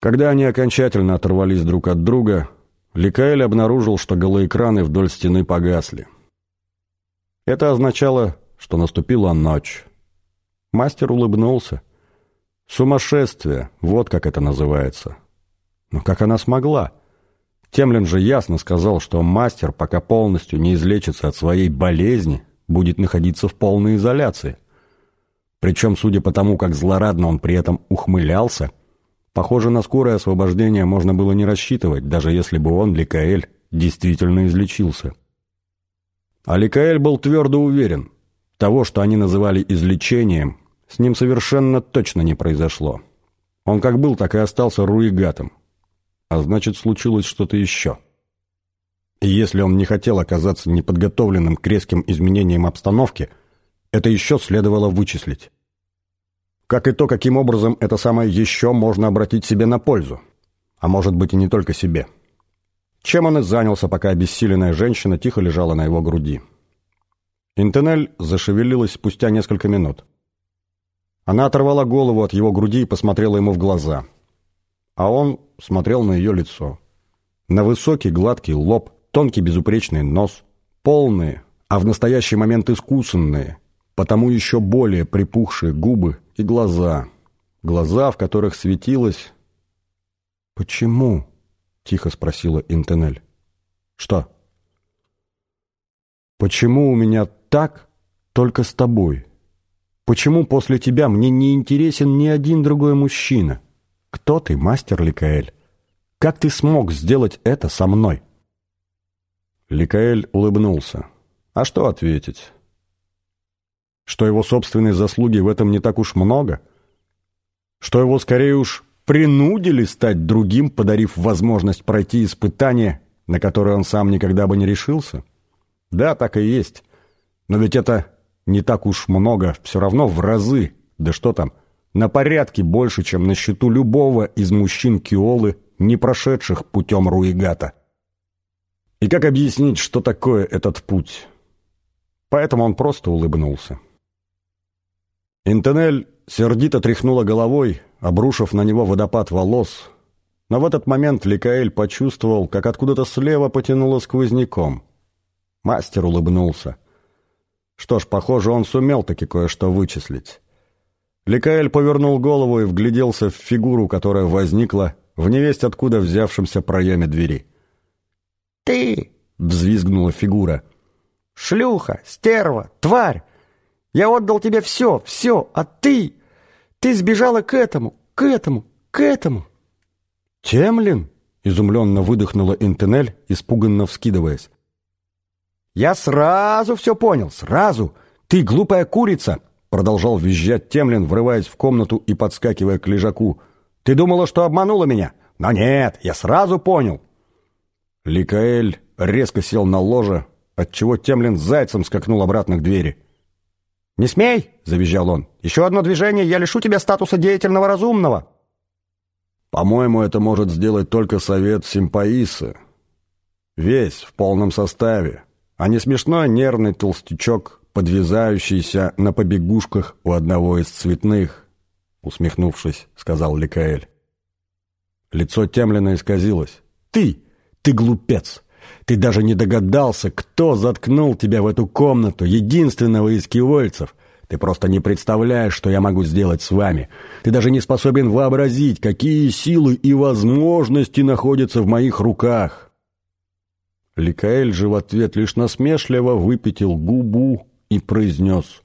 Когда они окончательно оторвались друг от друга, Ликаэль обнаружил, что голоэкраны вдоль стены погасли. Это означало, что наступила ночь. Мастер улыбнулся. Сумасшествие, вот как это называется. Но как она смогла? Темлин же ясно сказал, что мастер, пока полностью не излечится от своей болезни, будет находиться в полной изоляции. Причем, судя по тому, как злорадно он при этом ухмылялся, похоже, на скорое освобождение можно было не рассчитывать, даже если бы он, Ликаэль, действительно излечился. А Ликаэль был твердо уверен, того, что они называли излечением, с ним совершенно точно не произошло. Он как был, так и остался руигатом. А значит, случилось что-то еще. И если он не хотел оказаться неподготовленным к резким изменениям обстановки, это еще следовало вычислить. Как и то, каким образом это самое «еще» можно обратить себе на пользу. А может быть и не только себе. Чем он и занялся, пока обессиленная женщина тихо лежала на его груди. Интенель зашевелилась спустя несколько минут. Она оторвала голову от его груди и посмотрела ему в глаза. А он смотрел на ее лицо. На высокий гладкий лоб, тонкий безупречный нос, полные, а в настоящий момент искусанные, потому еще более припухшие губы и глаза. Глаза, в которых светилось... «Почему?» — тихо спросила Интенель. «Что?» «Почему у меня так только с тобой?» Почему после тебя мне не интересен ни один другой мужчина? Кто ты, мастер Ликаэль? Как ты смог сделать это со мной?» Ликаэль улыбнулся. «А что ответить?» Что его собственной заслуги в этом не так уж много? Что его скорее уж принудили стать другим, подарив возможность пройти испытание, на которое он сам никогда бы не решился? Да, так и есть. Но ведь это не так уж много, все равно в разы, да что там, на порядке больше, чем на счету любого из мужчин Киолы, не прошедших путем Руигата. И как объяснить, что такое этот путь? Поэтому он просто улыбнулся. Интенель сердито тряхнула головой, обрушив на него водопад волос, но в этот момент Ликаэль почувствовал, как откуда-то слева потянуло сквозняком. Мастер улыбнулся. Что ж, похоже, он сумел таки кое-что вычислить. Ликаэль повернул голову и вгляделся в фигуру, которая возникла в невесть откуда взявшемся проеме двери. «Ты!» — взвизгнула фигура. «Шлюха! Стерва! Тварь! Я отдал тебе все, все, а ты... Ты сбежала к этому, к этому, к этому!» «Темлин?» — изумленно выдохнула Интенель, испуганно вскидываясь. «Я сразу все понял, сразу! Ты глупая курица!» Продолжал визжать Темлин, врываясь в комнату и подскакивая к лежаку. «Ты думала, что обманула меня? Но нет, я сразу понял!» Ликаэль резко сел на ложе, отчего Темлин зайцем скакнул обратно к двери. «Не смей!» — завизжал он. «Еще одно движение, я лишу тебя статуса деятельного разумного!» «По-моему, это может сделать только совет Симпаиса. Весь, в полном составе а не смешной нервный толстячок, подвязающийся на побегушках у одного из цветных, усмехнувшись, сказал Ликаэль. Лицо Темлина исказилось. «Ты! Ты глупец! Ты даже не догадался, кто заткнул тебя в эту комнату, единственного из кивольцев!» Ты просто не представляешь, что я могу сделать с вами. Ты даже не способен вообразить, какие силы и возможности находятся в моих руках. Ликаэль же в ответ лишь насмешливо выпятил губу и произнес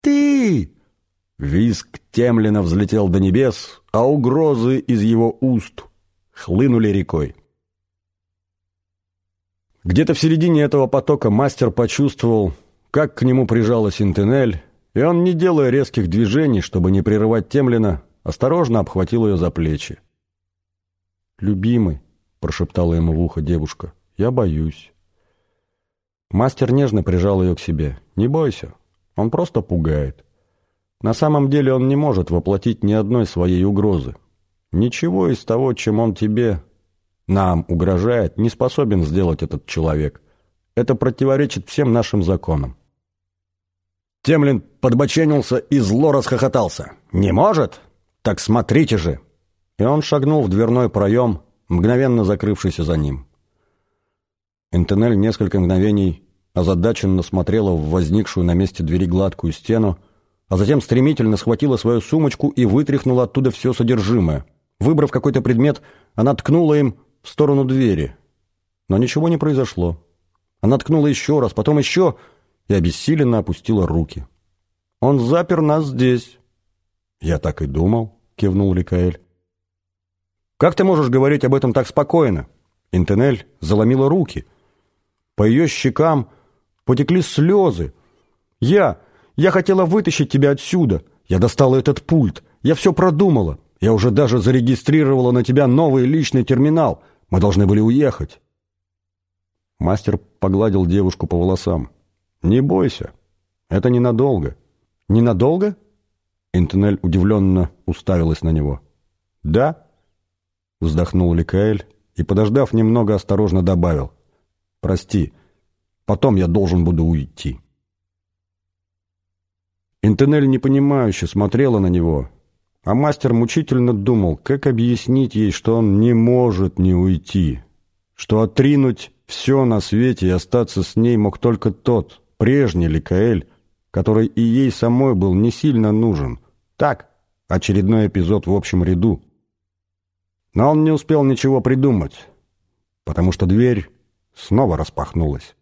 «Ты!» Виск Темлина взлетел до небес, а угрозы из его уст хлынули рекой. Где-то в середине этого потока мастер почувствовал, как к нему прижалась Интенель, и он, не делая резких движений, чтобы не прерывать Темлина, осторожно обхватил ее за плечи. «Любимый», прошептала ему в ухо девушка. «Я боюсь». Мастер нежно прижал ее к себе. «Не бойся, он просто пугает. На самом деле он не может воплотить ни одной своей угрозы. Ничего из того, чем он тебе, нам угрожает, не способен сделать этот человек. Это противоречит всем нашим законам». Темлин подбоченился и зло расхохотался. «Не может? Так смотрите же!» И он шагнул в дверной проем, мгновенно закрывшийся за ним. Интенель несколько мгновений озадаченно смотрела в возникшую на месте двери гладкую стену, а затем стремительно схватила свою сумочку и вытряхнула оттуда все содержимое. Выбрав какой-то предмет, она ткнула им в сторону двери. Но ничего не произошло. Она ткнула еще раз, потом еще и обессиленно опустила руки. «Он запер нас здесь». «Я так и думал», — кивнул Рикаэль. «Как ты можешь говорить об этом так спокойно?» Интенель заломила руки. По ее щекам потекли слезы. «Я... я хотела вытащить тебя отсюда. Я достала этот пульт. Я все продумала. Я уже даже зарегистрировала на тебя новый личный терминал. Мы должны были уехать». Мастер погладил девушку по волосам. «Не бойся. Это ненадолго». «Ненадолго?» Интенель удивленно уставилась на него. «Да?» Вздохнул Ликаэль и, подождав немного, осторожно добавил. «Прости, потом я должен буду уйти». Интенель непонимающе смотрела на него, а мастер мучительно думал, как объяснить ей, что он не может не уйти, что отринуть все на свете и остаться с ней мог только тот, прежний Ликаэль, который и ей самой был не сильно нужен. Так, очередной эпизод в общем ряду. Но он не успел ничего придумать, потому что дверь снова распахнулась.